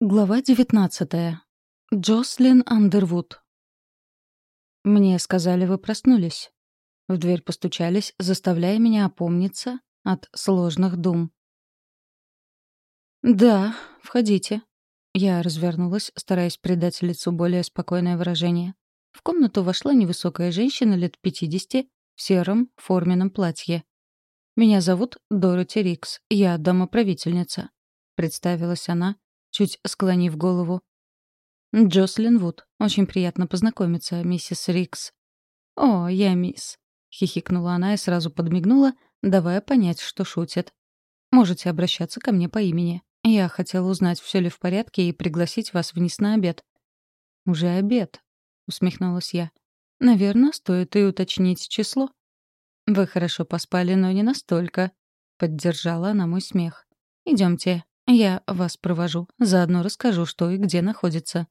Глава девятнадцатая. Джослин Андервуд. Мне сказали, вы проснулись. В дверь постучались, заставляя меня опомниться от сложных дум. «Да, входите». Я развернулась, стараясь придать лицу более спокойное выражение. В комнату вошла невысокая женщина лет пятидесяти в сером форменном платье. «Меня зовут Дороти Рикс, я домоправительница», — представилась она, — чуть склонив голову. «Джослин Вуд. Очень приятно познакомиться, миссис Рикс». «О, я мисс», — хихикнула она и сразу подмигнула, давая понять, что шутит. «Можете обращаться ко мне по имени. Я хотела узнать, все ли в порядке, и пригласить вас вниз на обед». «Уже обед», — усмехнулась я. «Наверное, стоит и уточнить число». «Вы хорошо поспали, но не настолько», — поддержала она мой смех. Идемте, я вас провожу, заодно расскажу, что и где находится».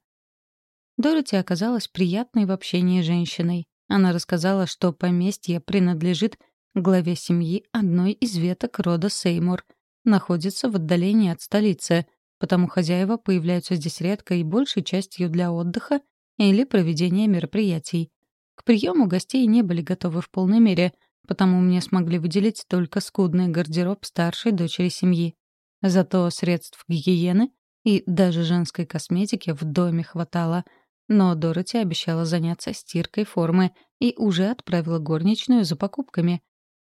Дороти оказалась приятной в общении женщиной. Она рассказала, что поместье принадлежит главе семьи одной из веток рода Сеймур, находится в отдалении от столицы, потому хозяева появляются здесь редко и большей частью для отдыха или проведения мероприятий. К приему гостей не были готовы в полной мере, потому мне смогли выделить только скудный гардероб старшей дочери семьи. Зато средств гигиены и даже женской косметики в доме хватало. Но Дороти обещала заняться стиркой формы и уже отправила горничную за покупками.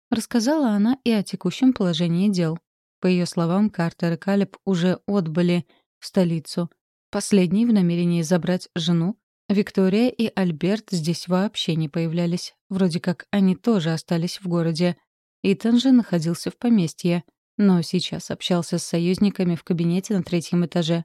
Рассказала она и о текущем положении дел. По ее словам, Картер и Калеб уже отбыли в столицу. Последний в намерении забрать жену. Виктория и Альберт здесь вообще не появлялись. Вроде как они тоже остались в городе. Итан же находился в поместье — но сейчас общался с союзниками в кабинете на третьем этаже.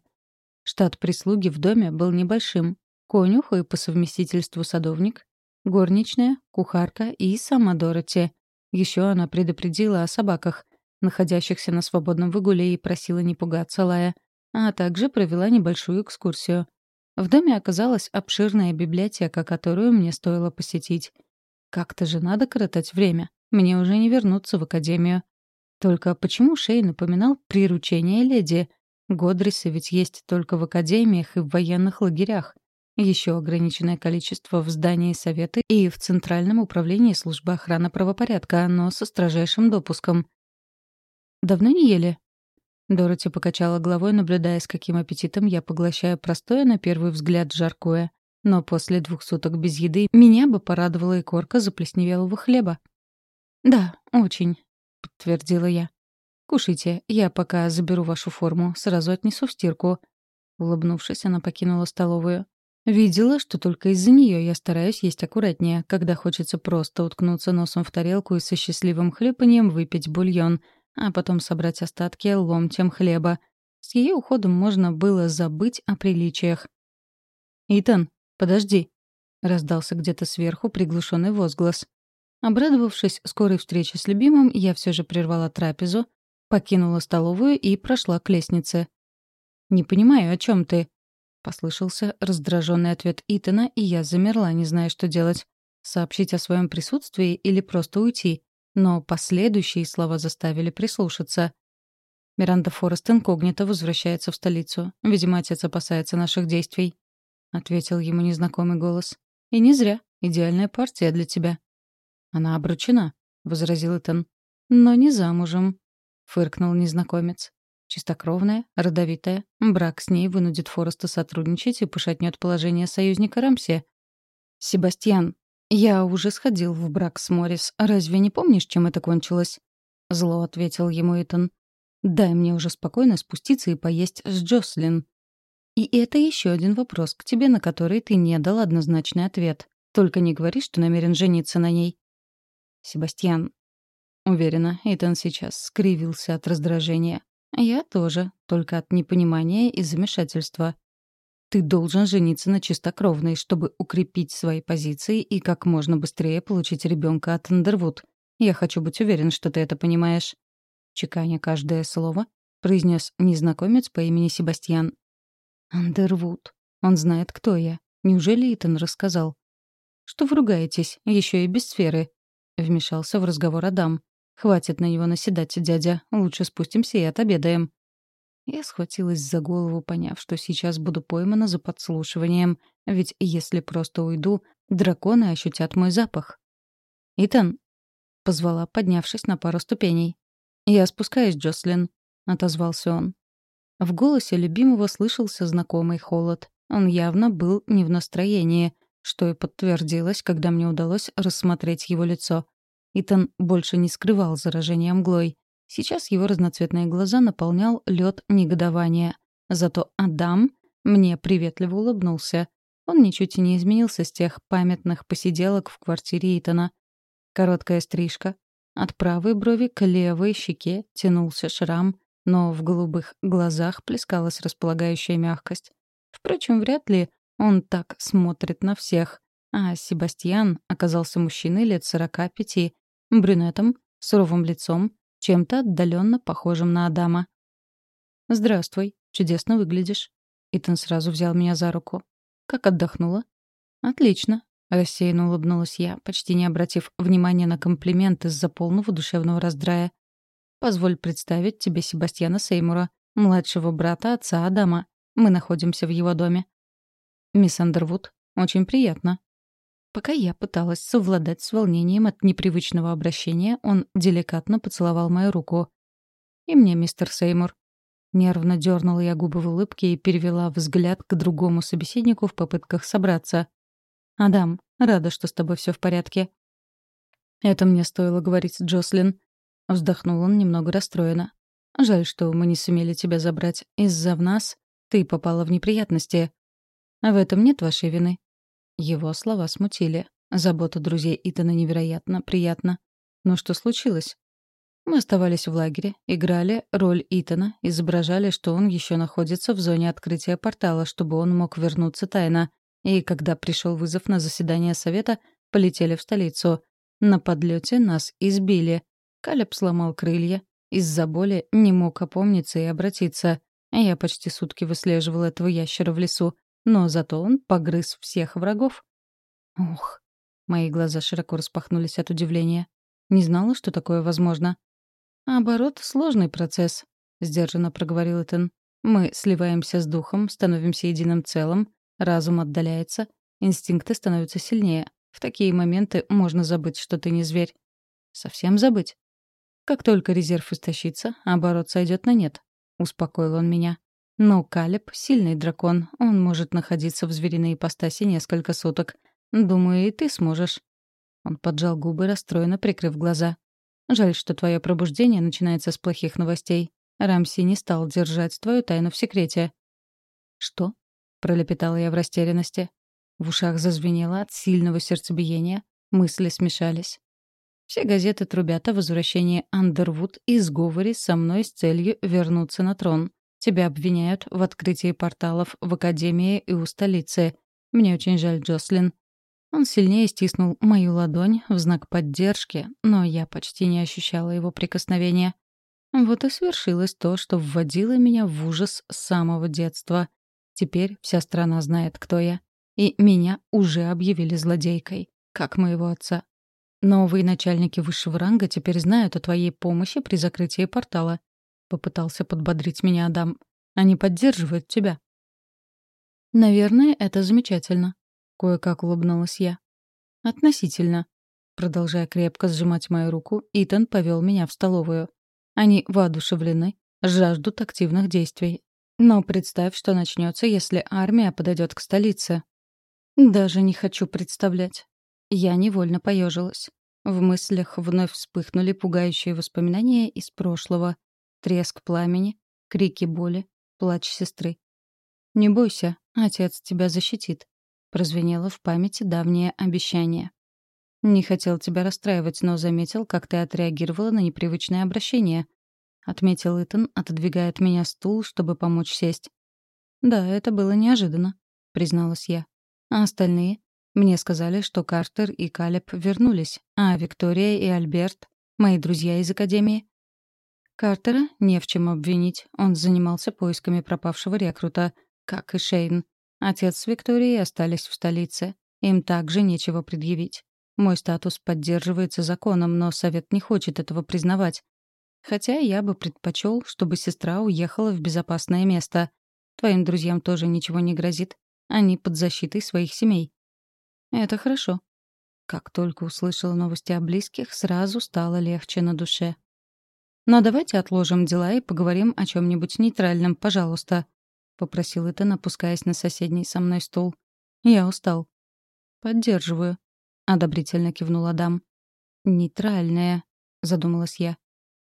Штат прислуги в доме был небольшим. Конюх и по совместительству садовник, горничная, кухарка и сама Дороти. Еще она предупредила о собаках, находящихся на свободном выгуле, и просила не пугаться Лая, а также провела небольшую экскурсию. В доме оказалась обширная библиотека, которую мне стоило посетить. Как-то же надо коротать время. Мне уже не вернуться в академию. Только почему Шей напоминал приручение леди? Годрисы ведь есть только в академиях и в военных лагерях. Еще ограниченное количество в здании Совета и в Центральном управлении службы охраны правопорядка, но со строжайшим допуском. «Давно не ели?» Дороти покачала головой, наблюдая, с каким аппетитом я поглощаю простое, на первый взгляд, жаркое. Но после двух суток без еды меня бы порадовала и корка заплесневелого хлеба. «Да, очень подтвердила я. «Кушайте, я пока заберу вашу форму, сразу отнесу в стирку». Улыбнувшись, она покинула столовую. Видела, что только из-за нее я стараюсь есть аккуратнее, когда хочется просто уткнуться носом в тарелку и со счастливым хлепанием выпить бульон, а потом собрать остатки ломтем хлеба. С ее уходом можно было забыть о приличиях. «Итан, подожди!» — раздался где-то сверху приглушенный возглас. Обрадовавшись скорой встрече с любимым, я все же прервала трапезу, покинула столовую и прошла к лестнице. «Не понимаю, о чем ты?» — послышался раздраженный ответ Итана, и я замерла, не зная, что делать. Сообщить о своем присутствии или просто уйти. Но последующие слова заставили прислушаться. Миранда Форест инкогнито возвращается в столицу. Видимо, отец опасается наших действий. — ответил ему незнакомый голос. «И не зря. Идеальная партия для тебя». «Она обручена», — возразил Итан. «Но не замужем», — фыркнул незнакомец. Чистокровная, родовитая. Брак с ней вынудит Фореста сотрудничать и пошатнет положение союзника Рамсе. «Себастьян, я уже сходил в брак с Моррис. Разве не помнишь, чем это кончилось?» Зло ответил ему Итан. «Дай мне уже спокойно спуститься и поесть с Джослин». И это еще один вопрос к тебе, на который ты не дал однозначный ответ. Только не говори, что намерен жениться на ней. Себастьян. Уверена, Итан сейчас скривился от раздражения. Я тоже, только от непонимания и замешательства. Ты должен жениться на чистокровной, чтобы укрепить свои позиции и как можно быстрее получить ребенка от Андервуд. Я хочу быть уверен, что ты это понимаешь. Чеканя каждое слово, произнес незнакомец по имени Себастьян. Андервуд. Он знает, кто я. Неужели Итан рассказал? Что вы ругаетесь, еще и без сферы? — вмешался в разговор Адам. «Хватит на него наседать, дядя. Лучше спустимся и отобедаем». Я схватилась за голову, поняв, что сейчас буду поймана за подслушиванием, ведь если просто уйду, драконы ощутят мой запах. «Итан!» — позвала, поднявшись на пару ступеней. «Я спускаюсь, Джослин», — отозвался он. В голосе любимого слышался знакомый холод. Он явно был не в настроении, что и подтвердилось, когда мне удалось рассмотреть его лицо. Итан больше не скрывал заражения мглой. Сейчас его разноцветные глаза наполнял лед негодования. Зато Адам мне приветливо улыбнулся. Он ничуть и не изменился с тех памятных посиделок в квартире Итана. Короткая стрижка. От правой брови к левой щеке тянулся шрам, но в голубых глазах плескалась располагающая мягкость. Впрочем, вряд ли он так смотрит на всех. А Себастьян оказался мужчиной лет сорока пяти, брюнетом, суровым лицом, чем-то отдаленно похожим на Адама. «Здравствуй, чудесно выглядишь». Итан сразу взял меня за руку. «Как отдохнула?» «Отлично», — рассеянно улыбнулась я, почти не обратив внимания на комплимент из-за полного душевного раздрая. «Позволь представить тебе Себастьяна Сеймура, младшего брата отца Адама. Мы находимся в его доме». «Мисс Андервуд, очень приятно». Пока я пыталась совладать с волнением от непривычного обращения, он деликатно поцеловал мою руку. «И мне, мистер Сеймур». Нервно дернула я губы в улыбке и перевела взгляд к другому собеседнику в попытках собраться. «Адам, рада, что с тобой все в порядке». «Это мне стоило говорить, Джослин». Вздохнул он немного расстроенно. «Жаль, что мы не сумели тебя забрать. Из-за нас ты попала в неприятности. А в этом нет вашей вины». Его слова смутили. Забота друзей Итана невероятно приятна. Но что случилось? Мы оставались в лагере, играли роль Итана, изображали, что он еще находится в зоне открытия портала, чтобы он мог вернуться тайно. И когда пришел вызов на заседание совета, полетели в столицу. На подлете нас избили. Калеб сломал крылья. Из-за боли не мог опомниться и обратиться. Я почти сутки выслеживал этого ящера в лесу но зато он погрыз всех врагов. Ух, мои глаза широко распахнулись от удивления. Не знала, что такое возможно. «Оборот — сложный процесс», — сдержанно проговорил Этан. «Мы сливаемся с духом, становимся единым целым, разум отдаляется, инстинкты становятся сильнее. В такие моменты можно забыть, что ты не зверь. Совсем забыть. Как только резерв истощится, оборот сойдет на нет», — успокоил он меня. Но Калеб — сильный дракон. Он может находиться в звериной ипостаси несколько суток. Думаю, и ты сможешь. Он поджал губы, расстроенно прикрыв глаза. Жаль, что твое пробуждение начинается с плохих новостей. Рамси не стал держать твою тайну в секрете. «Что?» — пролепетала я в растерянности. В ушах зазвенело от сильного сердцебиения. Мысли смешались. Все газеты трубят о возвращении Андервуд и сговоре со мной с целью вернуться на трон. Тебя обвиняют в открытии порталов в Академии и у столицы. Мне очень жаль, Джослин». Он сильнее стиснул мою ладонь в знак поддержки, но я почти не ощущала его прикосновения. Вот и свершилось то, что вводило меня в ужас с самого детства. Теперь вся страна знает, кто я. И меня уже объявили злодейкой, как моего отца. Новые начальники высшего ранга теперь знают о твоей помощи при закрытии портала. — попытался подбодрить меня Адам. «Они поддерживают тебя». «Наверное, это замечательно», — кое-как улыбнулась я. «Относительно». Продолжая крепко сжимать мою руку, Итан повел меня в столовую. Они воодушевлены, жаждут активных действий. Но представь, что начнется, если армия подойдет к столице. Даже не хочу представлять. Я невольно поежилась. В мыслях вновь вспыхнули пугающие воспоминания из прошлого. Треск пламени, крики боли, плач сестры. «Не бойся, отец тебя защитит», — прозвенело в памяти давнее обещание. «Не хотел тебя расстраивать, но заметил, как ты отреагировала на непривычное обращение», — отметил Итан, отодвигая от меня стул, чтобы помочь сесть. «Да, это было неожиданно», — призналась я. «А остальные?» Мне сказали, что Картер и Калеб вернулись, а Виктория и Альберт, мои друзья из Академии, Картера не в чем обвинить. Он занимался поисками пропавшего рекрута, как и Шейн. Отец с Викторией остались в столице. Им также нечего предъявить. Мой статус поддерживается законом, но Совет не хочет этого признавать. Хотя я бы предпочел, чтобы сестра уехала в безопасное место. Твоим друзьям тоже ничего не грозит. Они под защитой своих семей. Это хорошо. Как только услышала новости о близких, сразу стало легче на душе. «Но давайте отложим дела и поговорим о чем нибудь нейтральном, пожалуйста», — попросил Итан, опускаясь на соседний со мной стул. «Я устал». «Поддерживаю», — одобрительно кивнул Адам. «Нейтральное», — задумалась я.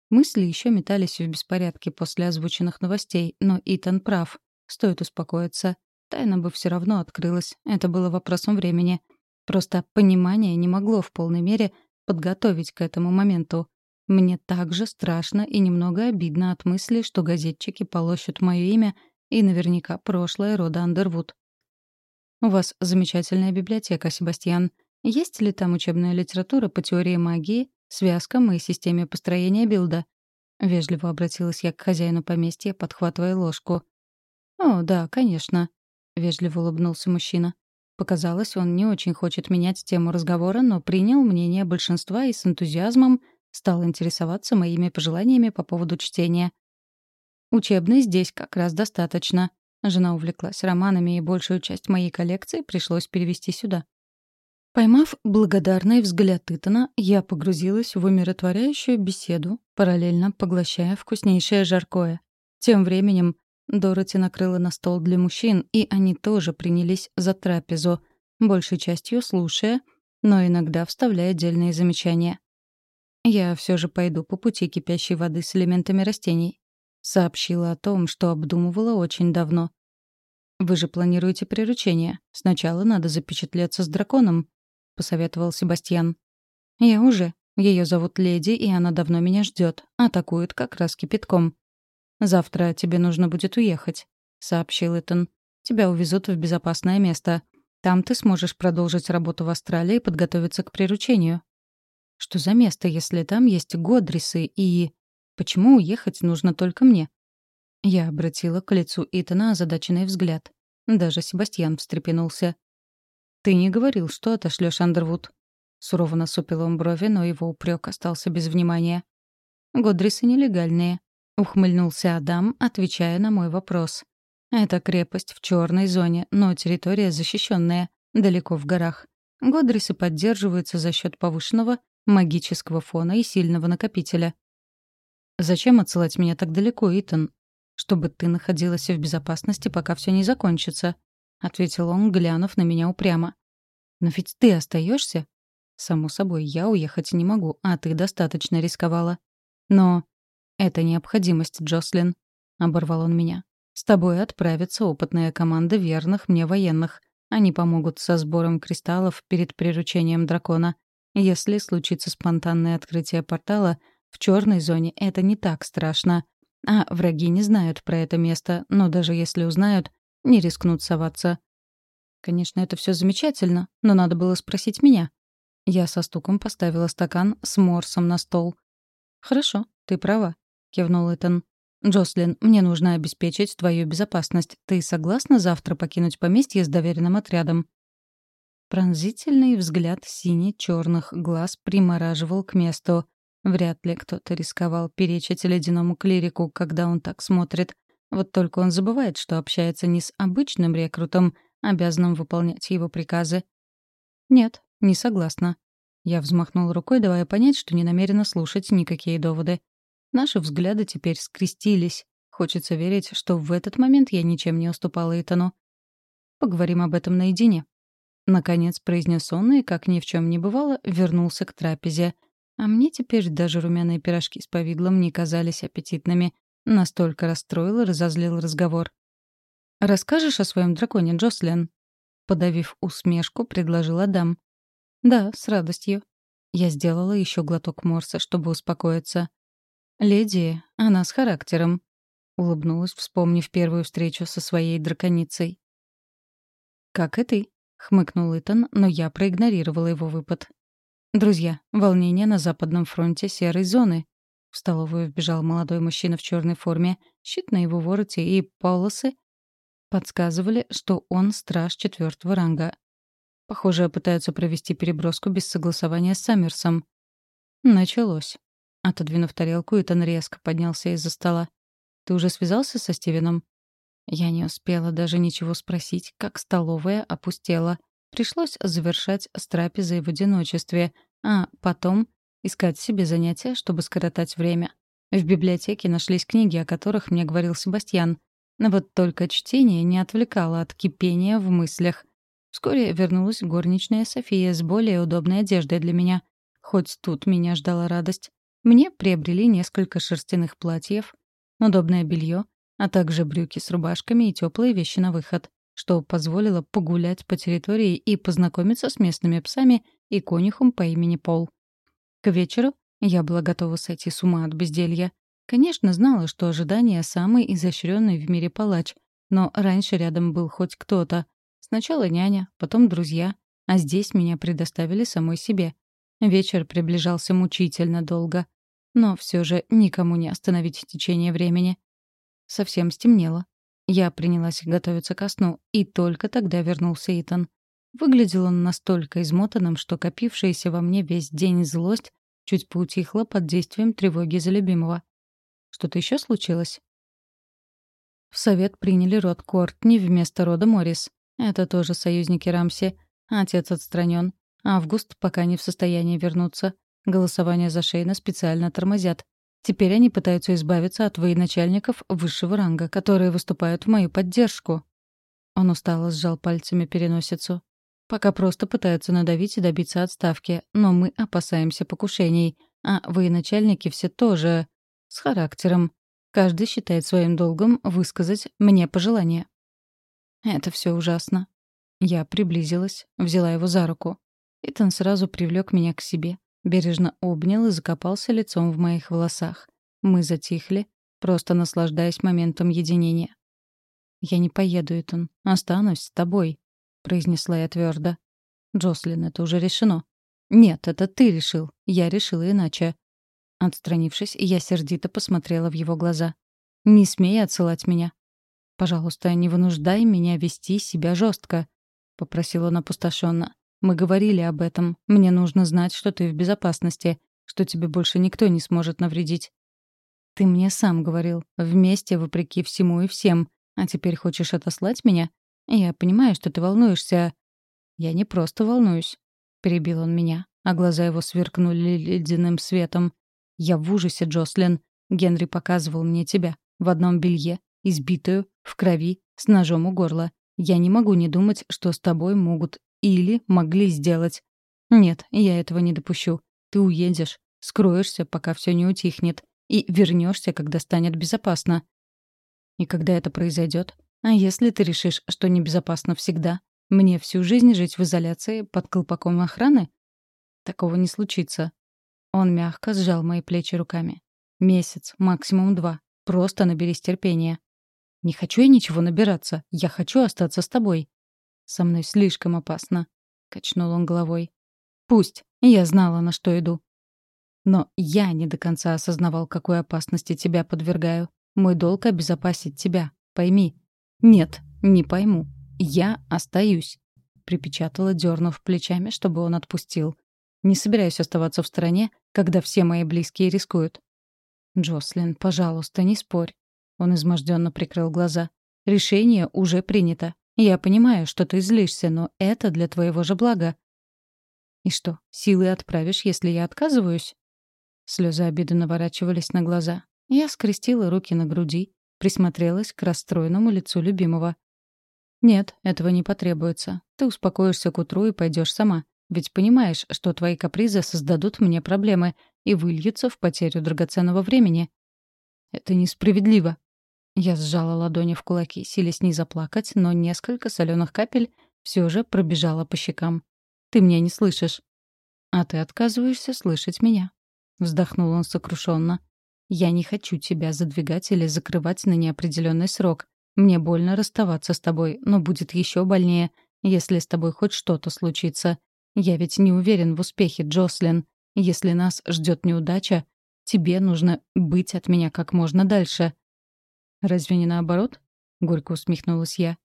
Мысли еще метались в беспорядке после озвученных новостей, но Итан прав. Стоит успокоиться. Тайна бы все равно открылась. Это было вопросом времени. Просто понимание не могло в полной мере подготовить к этому моменту. Мне также страшно и немного обидно от мысли, что газетчики полощут мое имя и наверняка прошлое рода Андервуд. «У вас замечательная библиотека, Себастьян. Есть ли там учебная литература по теории магии, связкам и системе построения билда?» Вежливо обратилась я к хозяину поместья, подхватывая ложку. «О, да, конечно», — вежливо улыбнулся мужчина. Показалось, он не очень хочет менять тему разговора, но принял мнение большинства и с энтузиазмом стал интересоваться моими пожеланиями по поводу чтения. Учебной здесь как раз достаточно. Жена увлеклась романами, и большую часть моей коллекции пришлось перевести сюда. Поймав благодарный взгляд Итана, я погрузилась в умиротворяющую беседу, параллельно поглощая вкуснейшее жаркое. Тем временем Дороти накрыла на стол для мужчин, и они тоже принялись за трапезу, большей частью слушая, но иногда вставляя отдельные замечания. «Я все же пойду по пути кипящей воды с элементами растений», сообщила о том, что обдумывала очень давно. «Вы же планируете приручение. Сначала надо запечатлеться с драконом», — посоветовал Себастьян. «Я уже. Ее зовут Леди, и она давно меня ждет. Атакует как раз кипятком. «Завтра тебе нужно будет уехать», — сообщил Итан. «Тебя увезут в безопасное место. Там ты сможешь продолжить работу в Австралии и подготовиться к приручению». «Что за место, если там есть Годрисы и...» «Почему уехать нужно только мне?» Я обратила к лицу Итана озадаченный взгляд. Даже Себастьян встрепенулся. «Ты не говорил, что отошлёшь Андервуд?» Сурово насупил он брови, но его упрек остался без внимания. «Годрисы нелегальные. — ухмыльнулся Адам, отвечая на мой вопрос. «Это крепость в черной зоне, но территория защищенная, далеко в горах. Годрисы поддерживаются за счет повышенного магического фона и сильного накопителя». «Зачем отсылать меня так далеко, Итан? Чтобы ты находилась в безопасности, пока все не закончится», — ответил он, глянув на меня упрямо. «Но ведь ты остаешься? «Само собой, я уехать не могу, а ты достаточно рисковала. Но «Это необходимость, Джослин», — оборвал он меня. «С тобой отправится опытная команда верных мне военных. Они помогут со сбором кристаллов перед приручением дракона. Если случится спонтанное открытие портала, в черной зоне это не так страшно. А враги не знают про это место, но даже если узнают, не рискнут соваться. Конечно, это все замечательно, но надо было спросить меня. Я со стуком поставила стакан с морсом на стол. «Хорошо, ты права кивнул Итан. «Джослин, мне нужно обеспечить твою безопасность. Ты согласна завтра покинуть поместье с доверенным отрядом?» Пронзительный взгляд сине-черных глаз примораживал к месту. Вряд ли кто-то рисковал перечить ледяному клирику, когда он так смотрит. Вот только он забывает, что общается не с обычным рекрутом, обязанным выполнять его приказы. «Нет, не согласна». Я взмахнул рукой, давая понять, что не намерена слушать никакие доводы. Наши взгляды теперь скрестились. Хочется верить, что в этот момент я ничем не уступала Итану. Поговорим об этом наедине. Наконец произнес он и, как ни в чем не бывало, вернулся к трапезе. А мне теперь даже румяные пирожки с повидлом не казались аппетитными. Настолько расстроил и разозлил разговор. «Расскажешь о своем драконе, Джослин?» Подавив усмешку, предложил Адам. «Да, с радостью». Я сделала еще глоток морса, чтобы успокоиться. «Леди, она с характером», — улыбнулась, вспомнив первую встречу со своей драконицей. «Как и ты», — хмыкнул Итан, но я проигнорировала его выпад. «Друзья, волнение на западном фронте серой зоны». В столовую вбежал молодой мужчина в черной форме, щит на его вороте и полосы подсказывали, что он страж четвертого ранга. Похоже, пытаются провести переброску без согласования с Саммерсом. Началось. Отодвинув тарелку, Итан резко поднялся из-за стола. «Ты уже связался со Стивеном?» Я не успела даже ничего спросить, как столовая опустела. Пришлось завершать с трапезой в одиночестве, а потом искать себе занятия, чтобы скоротать время. В библиотеке нашлись книги, о которых мне говорил Себастьян. Но вот только чтение не отвлекало от кипения в мыслях. Вскоре вернулась горничная София с более удобной одеждой для меня. Хоть тут меня ждала радость. Мне приобрели несколько шерстяных платьев, удобное белье, а также брюки с рубашками и теплые вещи на выход, что позволило погулять по территории и познакомиться с местными псами и конюхом по имени Пол. К вечеру я была готова сойти с ума от безделья. Конечно, знала, что ожидание — самый изощренный в мире палач, но раньше рядом был хоть кто-то. Сначала няня, потом друзья, а здесь меня предоставили самой себе. Вечер приближался мучительно долго. Но все же никому не остановить течение времени. Совсем стемнело. Я принялась готовиться ко сну, и только тогда вернулся Итан. Выглядел он настолько измотанным, что копившаяся во мне весь день злость чуть поутихла под действием тревоги за любимого. Что-то еще случилось? В совет приняли род Кортни вместо рода Моррис. Это тоже союзники Рамси. Отец отстранен. Август пока не в состоянии вернуться. Голосование за Шейна специально тормозят. Теперь они пытаются избавиться от военачальников высшего ранга, которые выступают в мою поддержку. Он устало сжал пальцами переносицу. Пока просто пытаются надавить и добиться отставки, но мы опасаемся покушений, а военачальники все тоже с характером. Каждый считает своим долгом высказать мне пожелание. Это все ужасно. Я приблизилась, взяла его за руку. Итан сразу привлек меня к себе, Бережно обнял и закопался лицом в моих волосах. Мы затихли, просто наслаждаясь моментом единения. «Я не поеду, Итан. Останусь с тобой», — произнесла я твердо. «Джослин, это уже решено». «Нет, это ты решил. Я решила иначе». Отстранившись, я сердито посмотрела в его глаза. «Не смей отсылать меня». «Пожалуйста, не вынуждай меня вести себя жестко», — попросил он опустошенно. Мы говорили об этом. Мне нужно знать, что ты в безопасности, что тебе больше никто не сможет навредить. Ты мне сам говорил. Вместе, вопреки всему и всем. А теперь хочешь отослать меня? Я понимаю, что ты волнуешься. Я не просто волнуюсь. Перебил он меня, а глаза его сверкнули ледяным светом. Я в ужасе, Джослин. Генри показывал мне тебя. В одном белье, избитую, в крови, с ножом у горла. Я не могу не думать, что с тобой могут или могли сделать. Нет, я этого не допущу. Ты уедешь, скроешься, пока все не утихнет, и вернешься, когда станет безопасно. И когда это произойдет? А если ты решишь, что небезопасно всегда? Мне всю жизнь жить в изоляции под колпаком охраны? Такого не случится. Он мягко сжал мои плечи руками. Месяц, максимум два. Просто наберись терпения. Не хочу я ничего набираться. Я хочу остаться с тобой. Со мной слишком опасно», — качнул он головой. «Пусть. Я знала, на что иду. Но я не до конца осознавал, какой опасности тебя подвергаю. Мой долг — обезопасить тебя. Пойми». «Нет, не пойму. Я остаюсь», — припечатала, дернув плечами, чтобы он отпустил. «Не собираюсь оставаться в стороне, когда все мои близкие рискуют». «Джослин, пожалуйста, не спорь». Он изможденно прикрыл глаза. «Решение уже принято. Я понимаю, что ты злишься, но это для твоего же блага. И что, силы отправишь, если я отказываюсь? Слезы обиды наворачивались на глаза. Я скрестила руки на груди, присмотрелась к расстроенному лицу любимого. «Нет, этого не потребуется. Ты успокоишься к утру и пойдешь сама. Ведь понимаешь, что твои капризы создадут мне проблемы и выльются в потерю драгоценного времени». «Это несправедливо», я сжала ладони в кулаки, силясь не заплакать, но несколько соленых капель все же пробежало по щекам. «Ты меня не слышишь». «А ты отказываешься слышать меня», — вздохнул он сокрушенно. «Я не хочу тебя задвигать или закрывать на неопределенный срок. Мне больно расставаться с тобой, но будет еще больнее, если с тобой хоть что-то случится. Я ведь не уверен в успехе, Джослин. Если нас ждет неудача, тебе нужно быть от меня как можно дальше. «Разве не наоборот?» — горько усмехнулась я.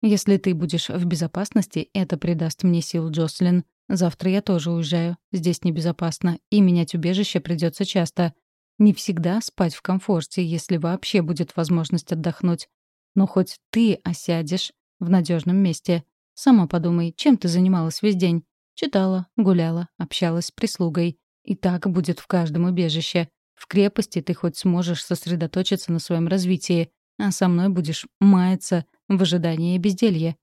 «Если ты будешь в безопасности, это придаст мне сил, Джослин. Завтра я тоже уезжаю. Здесь небезопасно, и менять убежище придется часто. Не всегда спать в комфорте, если вообще будет возможность отдохнуть. Но хоть ты осядешь в надежном месте. Сама подумай, чем ты занималась весь день? Читала, гуляла, общалась с прислугой. И так будет в каждом убежище. В крепости ты хоть сможешь сосредоточиться на своем развитии, а со мной будешь маяться в ожидании безделья.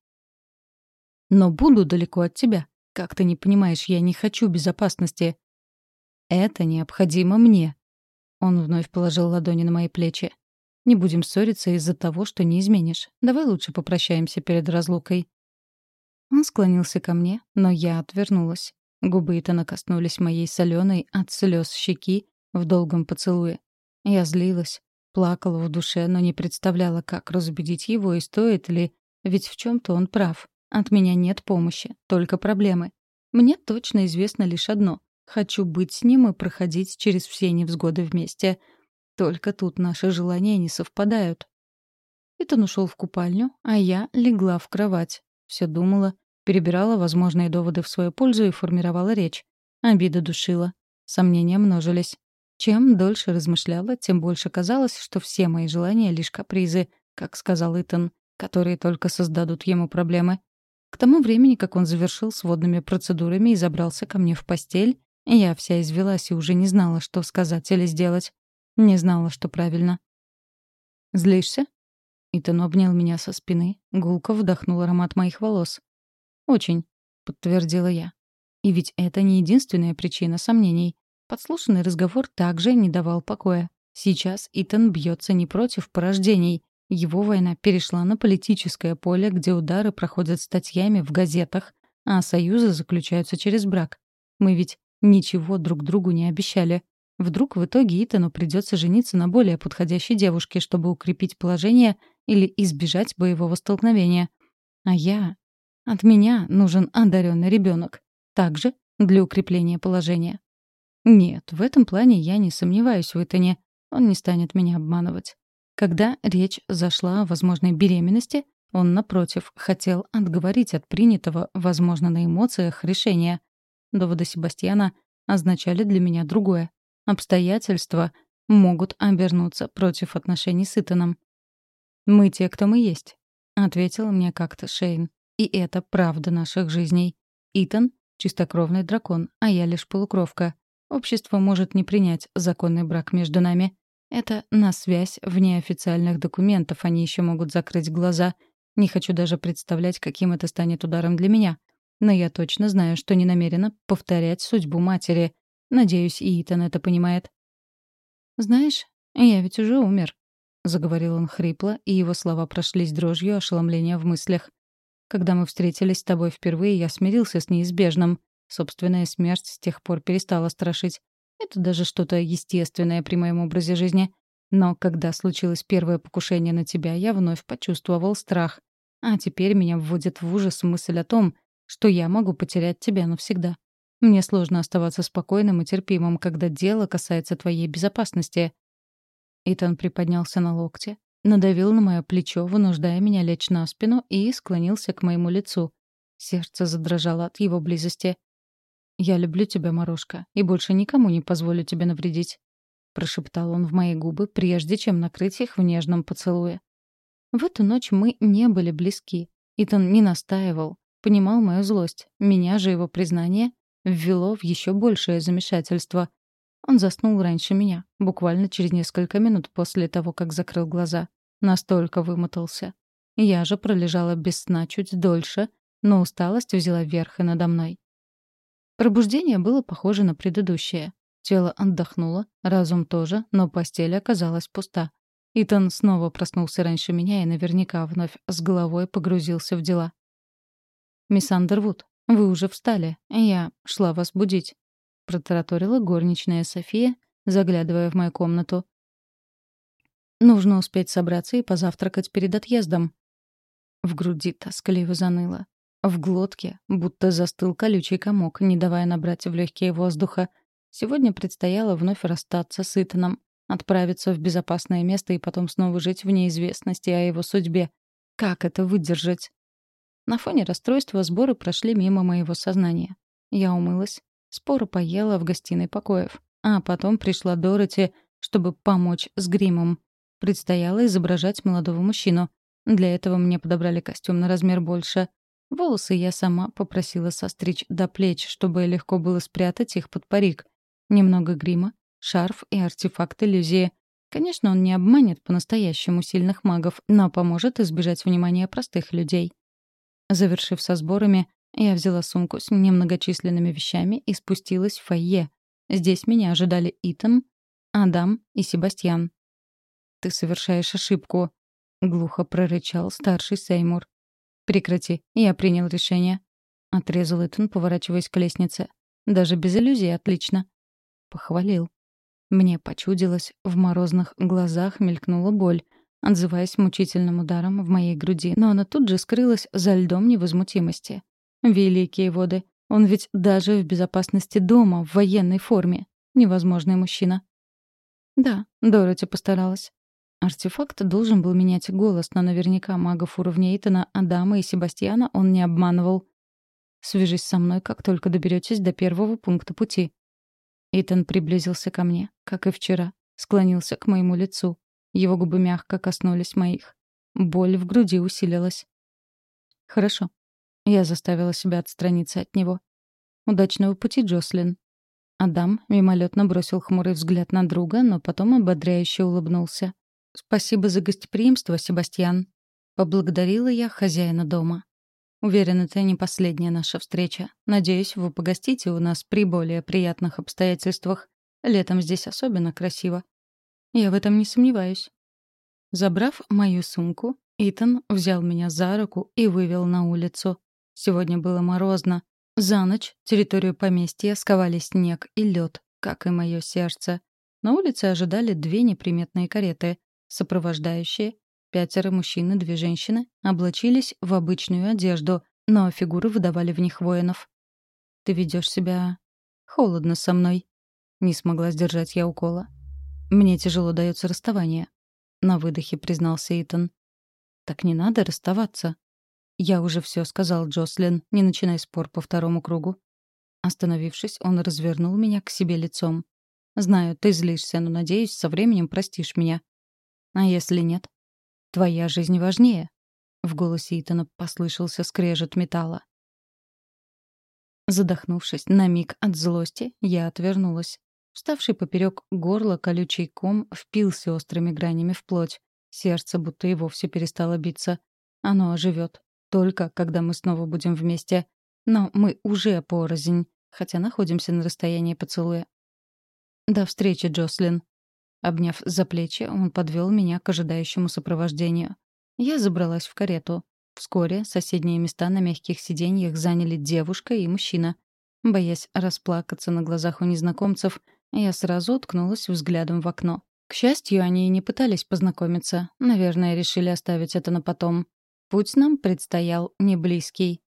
Но буду далеко от тебя. Как ты не понимаешь, я не хочу безопасности. Это необходимо мне. Он вновь положил ладони на мои плечи. Не будем ссориться из-за того, что не изменишь. Давай лучше попрощаемся перед разлукой. Он склонился ко мне, но я отвернулась. Губы Итана коснулись моей соленой от слез щеки в долгом поцелуе. Я злилась, плакала в душе, но не представляла, как разубедить его и стоит ли, ведь в чем то он прав. От меня нет помощи, только проблемы. Мне точно известно лишь одно. Хочу быть с ним и проходить через все невзгоды вместе. Только тут наши желания не совпадают. Итан ушел в купальню, а я легла в кровать. Все думала, перебирала возможные доводы в свою пользу и формировала речь. Обида душила. Сомнения множились. Чем дольше размышляла, тем больше казалось, что все мои желания — лишь капризы, как сказал Итан, которые только создадут ему проблемы. К тому времени, как он завершил с водными процедурами и забрался ко мне в постель, я вся извелась и уже не знала, что сказать или сделать. Не знала, что правильно. «Злишься?» Итан обнял меня со спины, гулко вдохнул аромат моих волос. «Очень», — подтвердила я. И ведь это не единственная причина сомнений. Подслушанный разговор также не давал покоя. Сейчас Итан бьется не против порождений, его война перешла на политическое поле, где удары проходят статьями в газетах, а союзы заключаются через брак. Мы ведь ничего друг другу не обещали. Вдруг в итоге Итану придется жениться на более подходящей девушке, чтобы укрепить положение или избежать боевого столкновения. А я... От меня нужен одаренный ребенок. Также для укрепления положения. Нет, в этом плане я не сомневаюсь в Итане. Он не станет меня обманывать. Когда речь зашла о возможной беременности, он, напротив, хотел отговорить от принятого, возможно, на эмоциях, решения. Доводы Себастьяна означали для меня другое. Обстоятельства могут обернуться против отношений с Итаном. «Мы те, кто мы есть», — ответил мне как-то Шейн. «И это правда наших жизней. Итан — чистокровный дракон, а я лишь полукровка. Общество может не принять законный брак между нами. Это на связь в неофициальных документов они еще могут закрыть глаза. Не хочу даже представлять, каким это станет ударом для меня. Но я точно знаю, что не намерена повторять судьбу матери. Надеюсь, и Итан это понимает. «Знаешь, я ведь уже умер», — заговорил он хрипло, и его слова прошлись дрожью ошеломления в мыслях. «Когда мы встретились с тобой впервые, я смирился с неизбежным. Собственная смерть с тех пор перестала страшить. Это даже что-то естественное при моем образе жизни. Но когда случилось первое покушение на тебя, я вновь почувствовал страх. А теперь меня вводит в ужас мысль о том, что я могу потерять тебя навсегда. Мне сложно оставаться спокойным и терпимым, когда дело касается твоей безопасности. Итан приподнялся на локте, надавил на мое плечо, вынуждая меня лечь на спину и склонился к моему лицу. Сердце задрожало от его близости. «Я люблю тебя, Морошка, и больше никому не позволю тебе навредить», — прошептал он в мои губы, прежде чем накрыть их в нежном поцелуе. В эту ночь мы не были близки. Итан не настаивал, понимал мою злость. Меня же его признание ввело в еще большее замешательство. Он заснул раньше меня, буквально через несколько минут после того, как закрыл глаза. Настолько вымотался. Я же пролежала без сна чуть дольше, но усталость взяла верх и надо мной. Пробуждение было похоже на предыдущее. Тело отдохнуло, разум тоже, но постель оказалась пуста. Итан снова проснулся раньше меня и наверняка вновь с головой погрузился в дела. «Мисс Андервуд, вы уже встали. Я шла вас будить», — протараторила горничная София, заглядывая в мою комнату. «Нужно успеть собраться и позавтракать перед отъездом». В груди тоскливо заныло. В глотке будто застыл колючий комок, не давая набрать в легкие воздуха. Сегодня предстояло вновь расстаться с Итаном, отправиться в безопасное место и потом снова жить в неизвестности о его судьбе. Как это выдержать? На фоне расстройства сборы прошли мимо моего сознания. Я умылась, споро поела в гостиной покоев. А потом пришла Дороти, чтобы помочь с гримом. Предстояло изображать молодого мужчину. Для этого мне подобрали костюм на размер больше. Волосы я сама попросила состричь до плеч, чтобы легко было спрятать их под парик. Немного грима, шарф и артефакт иллюзии. Конечно, он не обманет по-настоящему сильных магов, но поможет избежать внимания простых людей. Завершив со сборами, я взяла сумку с немногочисленными вещами и спустилась в фойе. Здесь меня ожидали Итан, Адам и Себастьян. «Ты совершаешь ошибку», — глухо прорычал старший Сеймур. «Прекрати, я принял решение», — отрезал Итан, поворачиваясь к лестнице. «Даже без иллюзий отлично». Похвалил. Мне почудилось, в морозных глазах мелькнула боль, отзываясь мучительным ударом в моей груди, но она тут же скрылась за льдом невозмутимости. Великие воды. Он ведь даже в безопасности дома, в военной форме. Невозможный мужчина. Да, Дороти постаралась. Артефакт должен был менять голос, но наверняка магов уровня Итана, Адама и Себастьяна он не обманывал. «Свяжись со мной, как только доберетесь до первого пункта пути». Итан приблизился ко мне, как и вчера, склонился к моему лицу. Его губы мягко коснулись моих. Боль в груди усилилась. «Хорошо». Я заставила себя отстраниться от него. «Удачного пути, Джослин». Адам мимолетно бросил хмурый взгляд на друга, но потом ободряюще улыбнулся. «Спасибо за гостеприимство, Себастьян». Поблагодарила я хозяина дома. Уверен, это не последняя наша встреча. Надеюсь, вы погостите у нас при более приятных обстоятельствах. Летом здесь особенно красиво. Я в этом не сомневаюсь. Забрав мою сумку, Итан взял меня за руку и вывел на улицу. Сегодня было морозно. За ночь территорию поместья сковали снег и лед, как и мое сердце. На улице ожидали две неприметные кареты. Сопровождающие Пятеро мужчин и две женщины облачились в обычную одежду, но фигуры выдавали в них воинов. «Ты ведешь себя холодно со мной», — не смогла сдержать я укола. «Мне тяжело дается расставание», — на выдохе признался Итан. «Так не надо расставаться». «Я уже все сказал, Джослин, не начинай спор по второму кругу». Остановившись, он развернул меня к себе лицом. «Знаю, ты злишься, но, надеюсь, со временем простишь меня». «А если нет?» Твоя жизнь важнее. В голосе Итана послышался скрежет металла. Задохнувшись на миг от злости, я отвернулась. Вставший поперек горла колючий ком впился острыми гранями в плоть. Сердце будто и вовсе перестало биться. Оно оживет. Только когда мы снова будем вместе. Но мы уже порознь, хотя находимся на расстоянии поцелуя. «До встречи, Джослин», Обняв за плечи, он подвел меня к ожидающему сопровождению. Я забралась в карету. Вскоре соседние места на мягких сиденьях заняли девушка и мужчина. Боясь расплакаться на глазах у незнакомцев, я сразу уткнулась взглядом в окно. К счастью, они и не пытались познакомиться. Наверное, решили оставить это на потом. Путь нам предстоял не близкий.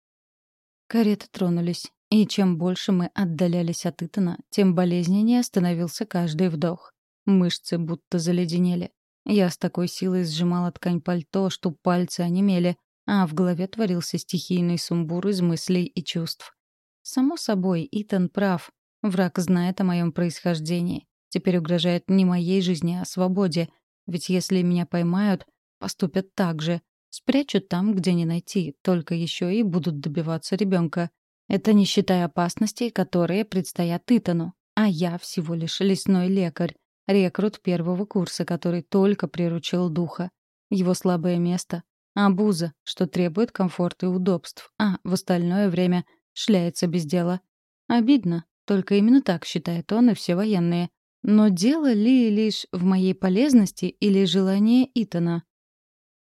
Кареты тронулись, и чем больше мы отдалялись от Итана, тем болезненнее становился каждый вдох. Мышцы будто заледенели. Я с такой силой сжимала ткань пальто, что пальцы онемели, а в голове творился стихийный сумбур из мыслей и чувств. Само собой, Итан прав. Враг знает о моем происхождении. Теперь угрожает не моей жизни, а свободе. Ведь если меня поймают, поступят так же. Спрячут там, где не найти, только еще и будут добиваться ребенка. Это не считая опасностей, которые предстоят Итану. А я всего лишь лесной лекарь. Рекрут первого курса, который только приручил духа. Его слабое место — обуза, что требует комфорта и удобств, а в остальное время шляется без дела. Обидно, только именно так считают он и все военные. Но дело ли лишь в моей полезности или желание Итана?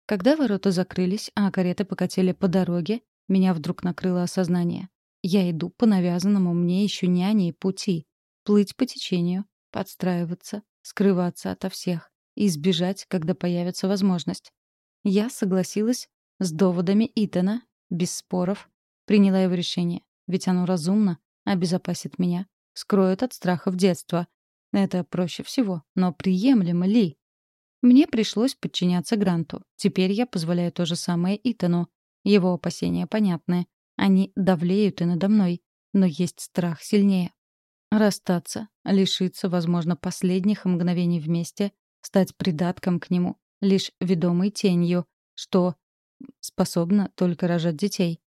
Когда ворота закрылись, а кареты покатили по дороге, меня вдруг накрыло осознание. Я иду по навязанному мне еще няней пути. Плыть по течению, подстраиваться, скрываться ото всех и избежать, когда появится возможность. Я согласилась с доводами Итана, без споров, приняла его решение, ведь оно разумно, обезопасит меня, скроет от страхов детства. Это проще всего, но приемлемо ли? Мне пришлось подчиняться Гранту. Теперь я позволяю то же самое Итану. Его опасения понятны. Они давлеют и надо мной. но есть страх сильнее. Расстаться, лишиться, возможно, последних мгновений вместе, стать придатком к нему, лишь ведомой тенью, что способна только рожать детей.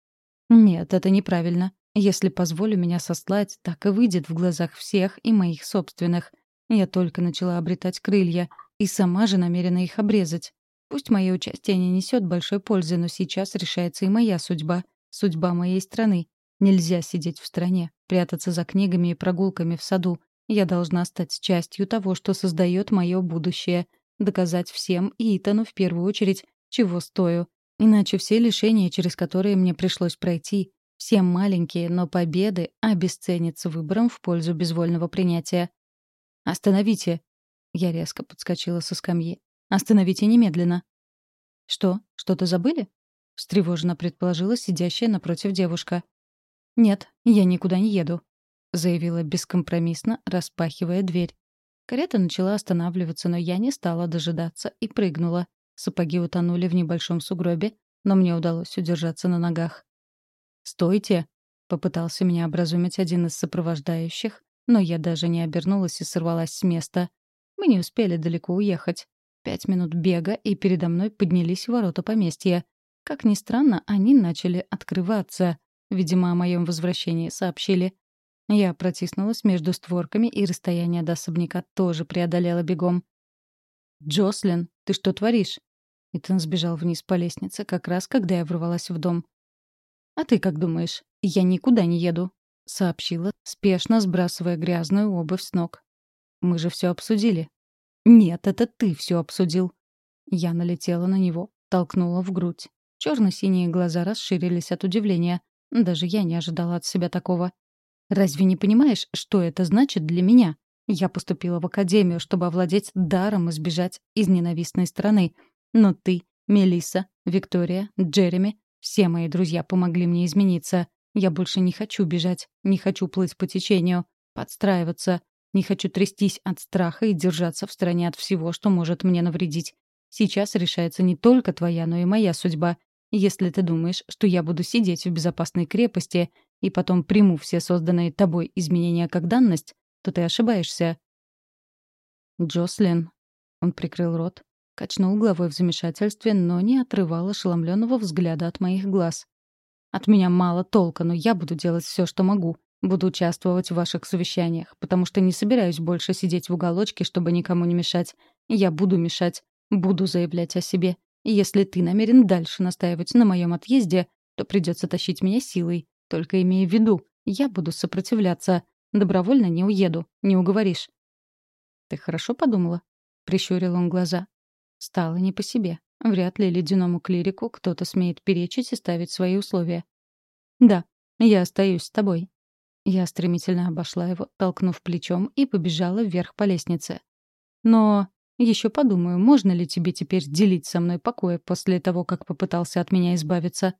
Нет, это неправильно. Если позволю меня сослать, так и выйдет в глазах всех и моих собственных. Я только начала обретать крылья, и сама же намерена их обрезать. Пусть мое участие не несет большой пользы, но сейчас решается и моя судьба, судьба моей страны. Нельзя сидеть в стране, прятаться за книгами и прогулками в саду. Я должна стать частью того, что создает мое будущее, доказать всем и Итану в первую очередь, чего стою. Иначе все лишения, через которые мне пришлось пройти, все маленькие, но победы обесценятся выбором в пользу безвольного принятия. «Остановите!» Я резко подскочила со скамьи. «Остановите немедленно!» «Что, что-то забыли?» — встревоженно предположила сидящая напротив девушка. «Нет, я никуда не еду», — заявила бескомпромиссно, распахивая дверь. Карета начала останавливаться, но я не стала дожидаться и прыгнула. Сапоги утонули в небольшом сугробе, но мне удалось удержаться на ногах. «Стойте!» — попытался меня образумить один из сопровождающих, но я даже не обернулась и сорвалась с места. Мы не успели далеко уехать. Пять минут бега, и передо мной поднялись ворота поместья. Как ни странно, они начали открываться. Видимо, о моем возвращении сообщили. Я протиснулась между створками, и расстояние до особняка тоже преодолела бегом. «Джослин, ты что творишь?» Итан сбежал вниз по лестнице, как раз когда я ворвалась в дом. «А ты как думаешь? Я никуда не еду», — сообщила, спешно сбрасывая грязную обувь с ног. «Мы же все обсудили». «Нет, это ты все обсудил». Я налетела на него, толкнула в грудь. Черно-синие глаза расширились от удивления. Даже я не ожидала от себя такого. Разве не понимаешь, что это значит для меня? Я поступила в академию, чтобы овладеть даром и сбежать из ненавистной страны. Но ты, Мелисса, Виктория, Джереми, все мои друзья помогли мне измениться. Я больше не хочу бежать, не хочу плыть по течению, подстраиваться, не хочу трястись от страха и держаться в стороне от всего, что может мне навредить. Сейчас решается не только твоя, но и моя судьба. Если ты думаешь, что я буду сидеть в безопасной крепости и потом приму все созданные тобой изменения как данность, то ты ошибаешься. Джослин. Он прикрыл рот, качнул головой в замешательстве, но не отрывал ошеломленного взгляда от моих глаз. От меня мало толка, но я буду делать все, что могу. Буду участвовать в ваших совещаниях, потому что не собираюсь больше сидеть в уголочке, чтобы никому не мешать. Я буду мешать, буду заявлять о себе. И если ты намерен дальше настаивать на моем отъезде, то придется тащить меня силой. Только имея в виду, я буду сопротивляться. Добровольно не уеду, не уговоришь. Ты хорошо подумала? Прищурил он глаза. Стало не по себе. Вряд ли ледяному клирику кто-то смеет перечить и ставить свои условия. Да, я остаюсь с тобой. Я стремительно обошла его, толкнув плечом, и побежала вверх по лестнице. Но еще подумаю, можно ли тебе теперь делить со мной покоя после того, как попытался от меня избавиться.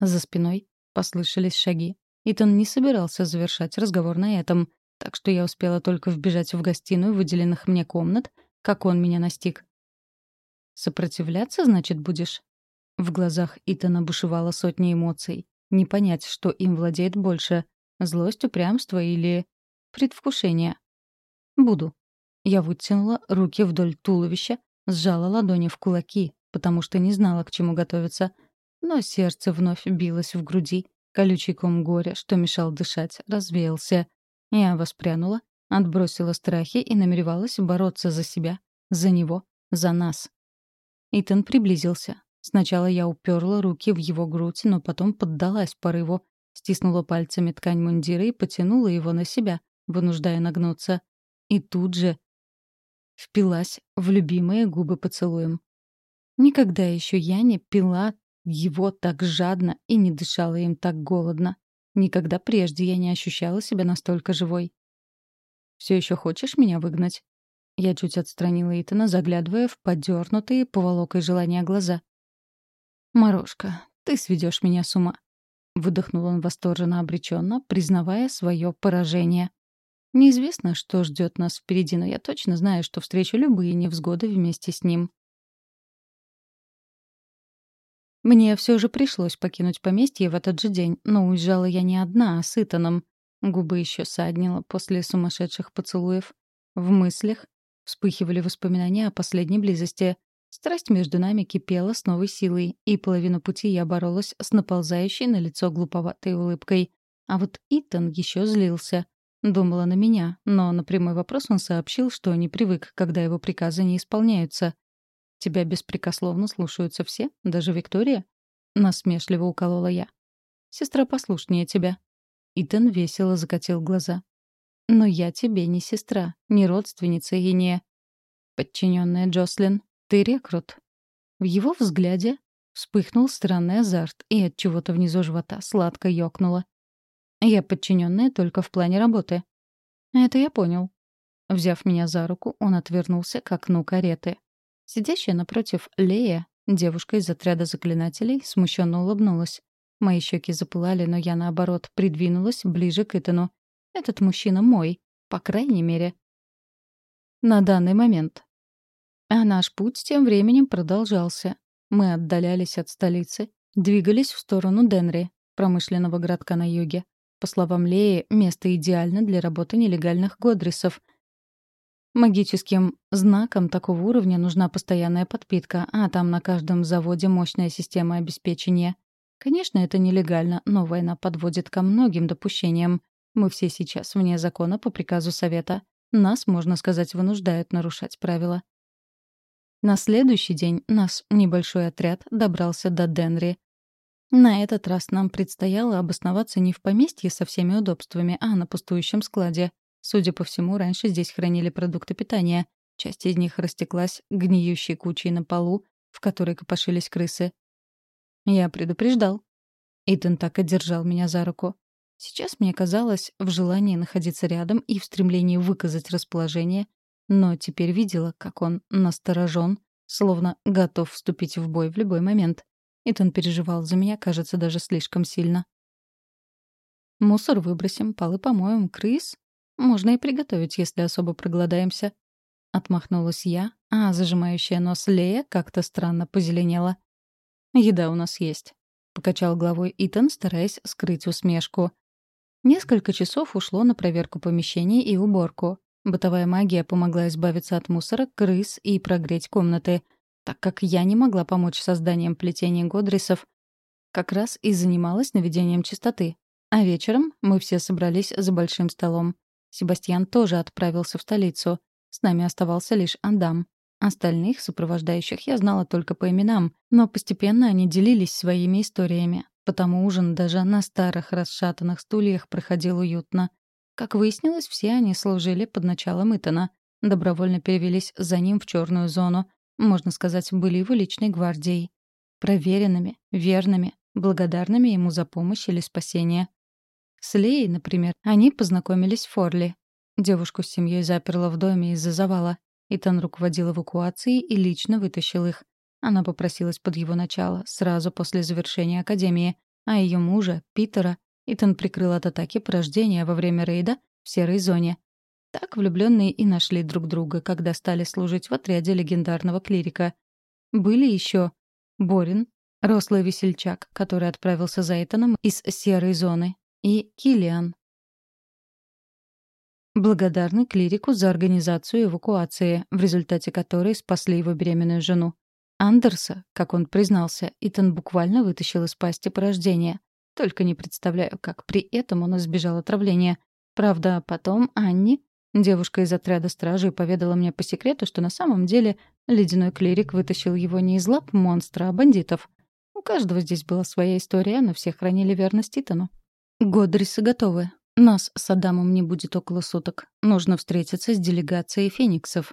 За спиной послышались шаги. Итан не собирался завершать разговор на этом, так что я успела только вбежать в гостиную выделенных мне комнат, как он меня настиг. «Сопротивляться, значит, будешь?» В глазах Итана бушевала сотни эмоций. Не понять, что им владеет больше — злость, упрямство или предвкушение. «Буду», я вытянула руки вдоль туловища, сжала ладони в кулаки, потому что не знала, к чему готовиться. Но сердце вновь билось в груди. Колючий ком горя, что мешал дышать, развеялся. Я воспрянула, отбросила страхи и намеревалась бороться за себя, за него, за нас. Итан приблизился. Сначала я уперла руки в его грудь, но потом поддалась порыву, стиснула пальцами ткань мундира и потянула его на себя, вынуждая нагнуться. И тут же впилась в любимые губы поцелуем. Никогда еще я не пила его так жадно и не дышала им так голодно. Никогда прежде я не ощущала себя настолько живой. «Все еще хочешь меня выгнать?» Я чуть отстранила Итана, заглядывая в подернутые поволокой желания глаза. «Морошка, ты сведешь меня с ума», — выдохнул он восторженно обреченно, признавая свое поражение. Неизвестно, что ждет нас впереди, но я точно знаю, что встречу любые невзгоды вместе с ним. Мне все же пришлось покинуть поместье в этот же день, но уезжала я не одна, а с Итаном. Губы еще саднило после сумасшедших поцелуев. В мыслях вспыхивали воспоминания о последней близости. Страсть между нами кипела с новой силой, и половину пути я боролась с наползающей на лицо глуповатой улыбкой. А вот Итан еще злился. Думала на меня, но на прямой вопрос он сообщил, что не привык, когда его приказы не исполняются. «Тебя беспрекословно слушаются все, даже Виктория?» Насмешливо уколола я. «Сестра послушнее тебя». Итан весело закатил глаза. «Но я тебе не сестра, не родственница и не...» «Подчиненная Джослин, ты рекрут». В его взгляде вспыхнул странный азарт, и от чего-то внизу живота сладко ёкнуло. Я подчиненная только в плане работы. Это я понял. Взяв меня за руку, он отвернулся к окну кареты. Сидящая напротив Лея, девушка из отряда заклинателей, смущенно улыбнулась. Мои щеки запылали, но я, наоборот, придвинулась ближе к Итану. Этот мужчина мой, по крайней мере. На данный момент. А наш путь тем временем продолжался. Мы отдалялись от столицы, двигались в сторону Денри, промышленного городка на юге. По словам Леи, место идеально для работы нелегальных годрисов. Магическим знаком такого уровня нужна постоянная подпитка, а там на каждом заводе мощная система обеспечения. Конечно, это нелегально, но война подводит ко многим допущениям. Мы все сейчас вне закона по приказу Совета. Нас, можно сказать, вынуждают нарушать правила. На следующий день наш небольшой отряд добрался до Денри, на этот раз нам предстояло обосноваться не в поместье со всеми удобствами, а на пустующем складе. Судя по всему, раньше здесь хранили продукты питания. Часть из них растеклась гниющей кучей на полу, в которой копошились крысы. Я предупреждал. Итан так и держал меня за руку. Сейчас мне казалось в желании находиться рядом и в стремлении выказать расположение, но теперь видела, как он насторожен, словно готов вступить в бой в любой момент. Итан переживал за меня, кажется, даже слишком сильно. Мусор выбросим, полы помоем, крыс. Можно и приготовить, если особо проголодаемся. Отмахнулась я, а зажимающая нос Лея как-то странно позеленела. «Еда у нас есть», — покачал головой Итан, стараясь скрыть усмешку. Несколько часов ушло на проверку помещений и уборку. Бытовая магия помогла избавиться от мусора, крыс и прогреть комнаты — так как я не могла помочь созданием плетений Годрисов, как раз и занималась наведением чистоты. А вечером мы все собрались за большим столом. Себастьян тоже отправился в столицу. С нами оставался лишь Андам. Остальных сопровождающих я знала только по именам, но постепенно они делились своими историями. Потому ужин даже на старых расшатанных стульях проходил уютно. Как выяснилось, все они служили под началом Итана. Добровольно перевелись за ним в черную зону, можно сказать, были его личной гвардией. Проверенными, верными, благодарными ему за помощь или спасение. С Леей, например, они познакомились в Форли. Девушку с семьей заперла в доме из-за завала. Итан руководил эвакуацией и лично вытащил их. Она попросилась под его начало, сразу после завершения академии, а ее мужа, Питера, Итан прикрыл от атаки порождения во время рейда в серой зоне. Так влюбленные и нашли друг друга, когда стали служить в отряде легендарного клирика. Были еще Борин, рослый весельчак, который отправился за Этаном из серой зоны, и Килиан. Благодарный клирику за организацию эвакуации, в результате которой спасли его беременную жену. Андерса, как он признался, Итан буквально вытащил из пасти порождения. Только не представляю, как при этом он избежал отравления. Правда, потом Анни Девушка из отряда стражей поведала мне по секрету, что на самом деле ледяной клирик вытащил его не из лап монстра, а бандитов. У каждого здесь была своя история, но все хранили верность Титану. Годрисы готовы. Нас с Адамом не будет около суток. Нужно встретиться с делегацией фениксов.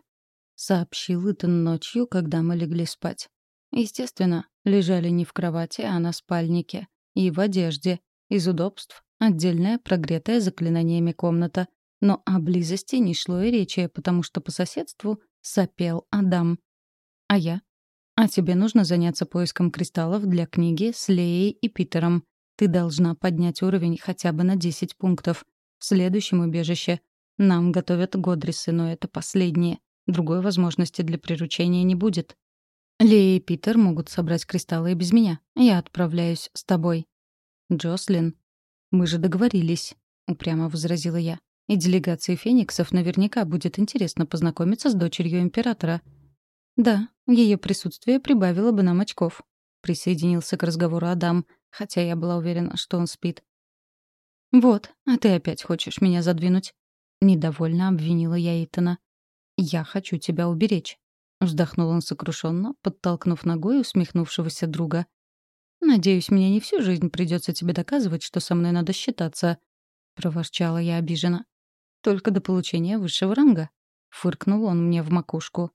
Сообщил Итан ночью, когда мы легли спать. Естественно, лежали не в кровати, а на спальнике. И в одежде. Из удобств. Отдельная, прогретая заклинаниями комната — но о близости не шло и речи, потому что по соседству сопел Адам. А я? А тебе нужно заняться поиском кристаллов для книги с Леей и Питером. Ты должна поднять уровень хотя бы на 10 пунктов. В следующем убежище нам готовят Годрисы, но это последнее. Другой возможности для приручения не будет. Лея и Питер могут собрать кристаллы и без меня. Я отправляюсь с тобой. Джослин. Мы же договорились, упрямо возразила я. И делегации фениксов наверняка будет интересно познакомиться с дочерью императора. Да, ее присутствие прибавило бы нам очков. Присоединился к разговору Адам, хотя я была уверена, что он спит. «Вот, а ты опять хочешь меня задвинуть?» Недовольно обвинила я Итана. «Я хочу тебя уберечь», — вздохнул он сокрушенно, подтолкнув ногой усмехнувшегося друга. «Надеюсь, мне не всю жизнь придется тебе доказывать, что со мной надо считаться», — проворчала я обиженно. «Только до получения высшего ранга», — фыркнул он мне в макушку.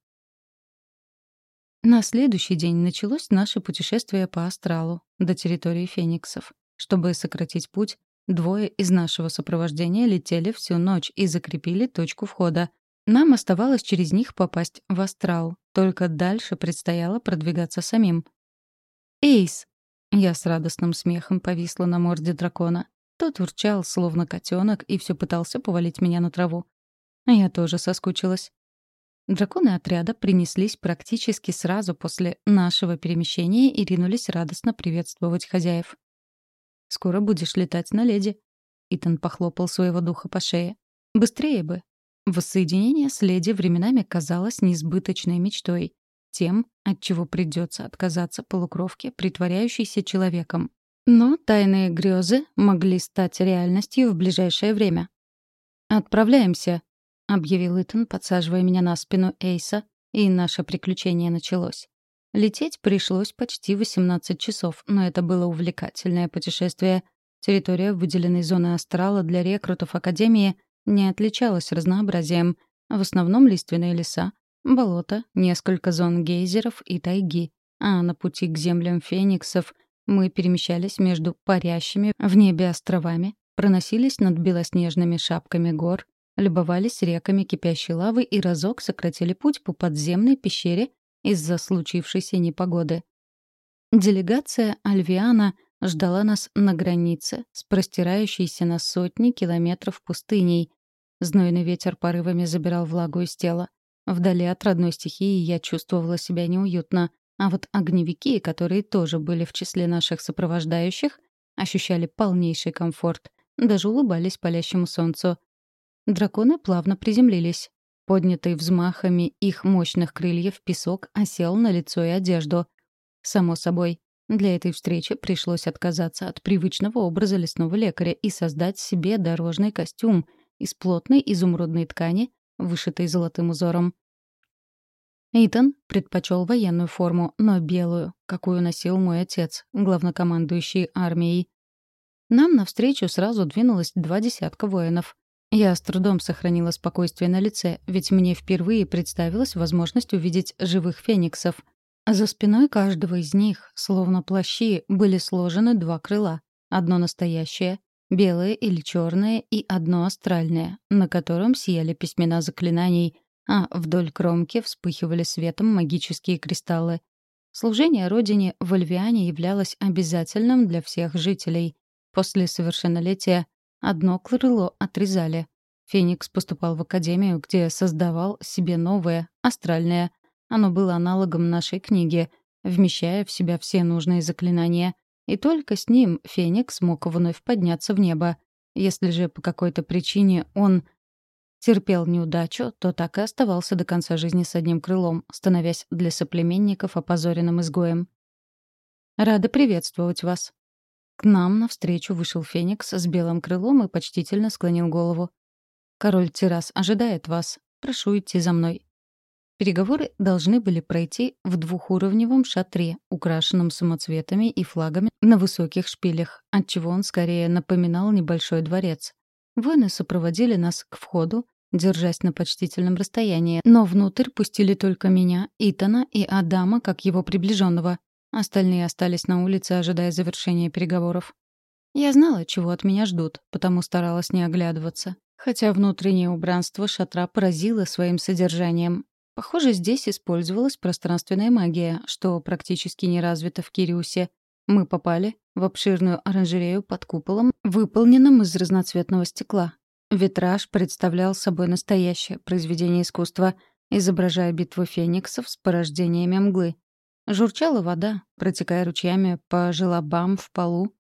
На следующий день началось наше путешествие по астралу, до территории фениксов. Чтобы сократить путь, Двое из нашего сопровождения летели всю ночь и закрепили точку входа. Нам оставалось через них попасть в астрал, только дальше предстояло продвигаться самим. «Эйс!» Я с радостным смехом повисла на морде дракона. Тот урчал, словно котенок, и все пытался повалить меня на траву. Я тоже соскучилась. Драконы отряда принеслись практически сразу после нашего перемещения и ринулись радостно приветствовать хозяев. Скоро будешь летать на леди». Итан похлопал своего духа по шее. «Быстрее бы». Воссоединение с леди временами казалось несбыточной мечтой. Тем, от чего придется отказаться полукровке, притворяющейся человеком. Но тайные грезы могли стать реальностью в ближайшее время. «Отправляемся», — объявил Итан, подсаживая меня на спину Эйса, и наше приключение началось. Лететь пришлось почти 18 часов, но это было увлекательное путешествие. Территория выделенной зоны астрала для рекрутов Академии не отличалась разнообразием. В основном лиственные леса, болота, несколько зон гейзеров и тайги. А на пути к землям фениксов мы перемещались между парящими в небе островами, проносились над белоснежными шапками гор, любовались реками кипящей лавы и разок сократили путь по подземной пещере из-за случившейся непогоды. Делегация Альвиана ждала нас на границе, с простирающейся на сотни километров пустыней. Знойный ветер порывами забирал влагу из тела. Вдали от родной стихии я чувствовала себя неуютно, а вот огневики, которые тоже были в числе наших сопровождающих, ощущали полнейший комфорт, даже улыбались палящему солнцу. Драконы плавно приземлились. Поднятый взмахами их мощных крыльев песок осел на лицо и одежду. Само собой, для этой встречи пришлось отказаться от привычного образа лесного лекаря и создать себе дорожный костюм из плотной изумрудной ткани, вышитой золотым узором. Итан предпочел военную форму, но белую, какую носил мой отец, главнокомандующий армией. Нам навстречу сразу двинулось два десятка воинов. Я с трудом сохранила спокойствие на лице, ведь мне впервые представилась возможность увидеть живых фениксов. За спиной каждого из них, словно плащи, были сложены два крыла. Одно настоящее, белое или черное, и одно астральное, на котором сияли письмена заклинаний, а вдоль кромки вспыхивали светом магические кристаллы. Служение Родине в Альвиане являлось обязательным для всех жителей. После совершеннолетия Одно крыло отрезали. Феникс поступал в академию, где создавал себе новое, астральное. Оно было аналогом нашей книги, вмещая в себя все нужные заклинания. И только с ним Феникс мог вновь подняться в небо. Если же по какой-то причине он терпел неудачу, то так и оставался до конца жизни с одним крылом, становясь для соплеменников опозоренным изгоем. «Рада приветствовать вас», к нам навстречу вышел Феникс с белым крылом и почтительно склонил голову. «Король Тирас ожидает вас. Прошу идти за мной». Переговоры должны были пройти в двухуровневом шатре, украшенном самоцветами и флагами на высоких шпилях, отчего он скорее напоминал небольшой дворец. Воины сопроводили нас к входу, держась на почтительном расстоянии, но внутрь пустили только меня, Итана и Адама, как его приближенного. Остальные остались на улице, ожидая завершения переговоров. Я знала, чего от меня ждут, потому старалась не оглядываться. Хотя внутреннее убранство шатра поразило своим содержанием. Похоже, здесь использовалась пространственная магия, что практически не развито в Кириусе. Мы попали в обширную оранжерею под куполом, выполненным из разноцветного стекла. Витраж представлял собой настоящее произведение искусства, изображая битву фениксов с порождениями мглы. Журчала вода, протекая ручьями по желобам в полу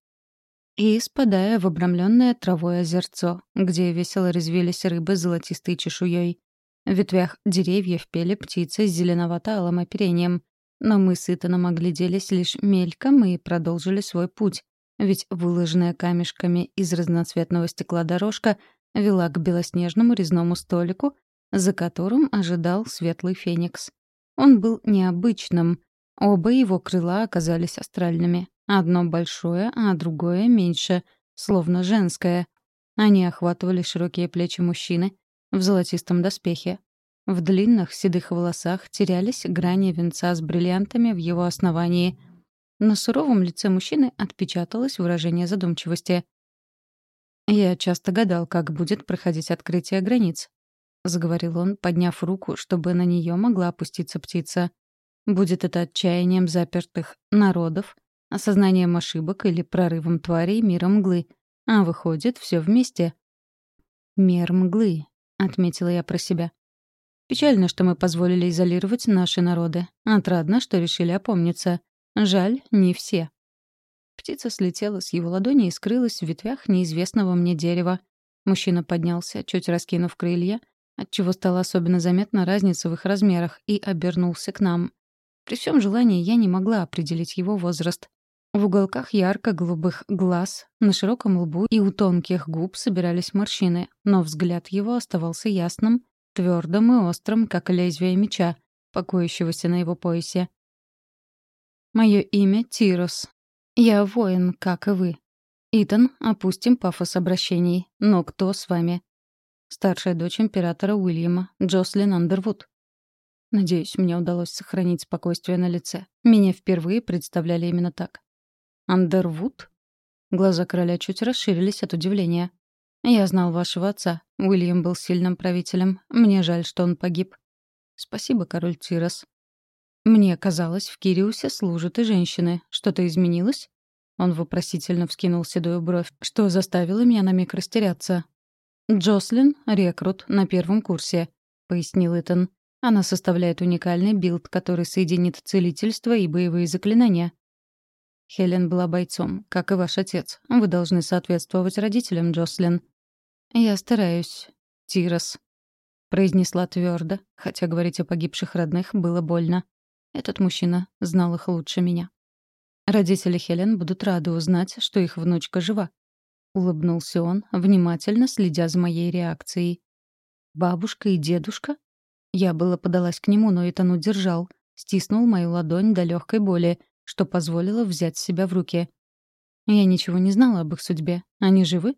и спадая в обрамленное травой озерцо, где весело резвились рыбы с золотистой чешуей. В ветвях деревьев пели птицы с зеленовато-алым оперением. Но мы с Итаном огляделись лишь мельком и продолжили свой путь, ведь выложенная камешками из разноцветного стекла дорожка вела к белоснежному резному столику, за которым ожидал светлый феникс. Он был необычным. Оба его крыла оказались астральными. Одно большое, а другое меньше, словно женское. Они охватывали широкие плечи мужчины в золотистом доспехе. В длинных седых волосах терялись грани венца с бриллиантами в его основании. На суровом лице мужчины отпечаталось выражение задумчивости. «Я часто гадал, как будет проходить открытие границ», — заговорил он, подняв руку, чтобы на нее могла опуститься птица. «Будет это отчаянием запертых народов, осознанием ошибок или прорывом тварей мира мглы. А выходит, все вместе. «Мир мглы», — отметила я про себя. Печально, что мы позволили изолировать наши народы. Отрадно, что решили опомниться. Жаль, не все. Птица слетела с его ладони и скрылась в ветвях неизвестного мне дерева. Мужчина поднялся, чуть раскинув крылья, отчего стала особенно заметна разница в их размерах, и обернулся к нам. При всем желании я не могла определить его возраст. В уголках ярко-голубых глаз, на широком лбу и у тонких губ собирались морщины, но взгляд его оставался ясным, твердым и острым, как лезвие меча, покоящегося на его поясе. «Мое имя Тирос. Я воин, как и вы. Итан, опустим пафос обращений. Но кто с вами?» Старшая дочь императора Уильяма, Джослин Андервуд. Надеюсь, мне удалось сохранить спокойствие на лице. Меня впервые представляли именно так. Андервуд?» Глаза короля чуть расширились от удивления. «Я знал вашего отца. Уильям был сильным правителем. Мне жаль, что он погиб». «Спасибо, король Тирос». «Мне казалось, в Кириусе служат и женщины. Что-то изменилось?» Он вопросительно вскинул седую бровь, что заставило меня на миг растеряться. «Джослин — рекрут на первом курсе», — пояснил Итан. «Она составляет уникальный build, который соединит целительство и боевые заклинания. Хелен была бойцом, как и ваш отец. Вы должны соответствовать родителям, Джослин. Я стараюсь, Тирос, произнесла твердо, хотя говорить о погибших родных было больно. Этот мужчина знал их лучше меня. Родители Хелен будут рады узнать, что их внучка жива. Улыбнулся он, внимательно следя за моей реакцией. «Бабушка и дедушка?» Я было подалась к нему, но Итан удержал, стиснул мою ладонь до легкой боли, что позволило взять себя в руки. Я ничего не знала об их судьбе. Они живы?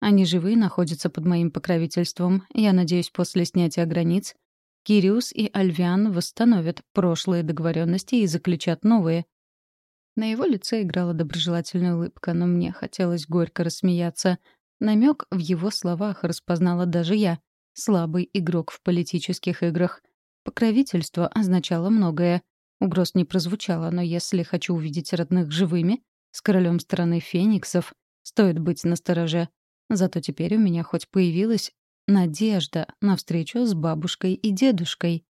Они живы и находятся под моим покровительством. Я надеюсь, после снятия границ Кириус и Альвиан восстановят прошлые договоренности и заключат новые. На его лице играла доброжелательная улыбка, но мне хотелось горько рассмеяться. Намек в его словах распознала даже я, слабый игрок в политических играх. Покровительство означало многое. Угроз не прозвучало, но если хочу увидеть родных живыми, с королем стороны фениксов, стоит быть настороже. Зато теперь у меня хоть появилась надежда на встречу с бабушкой и дедушкой.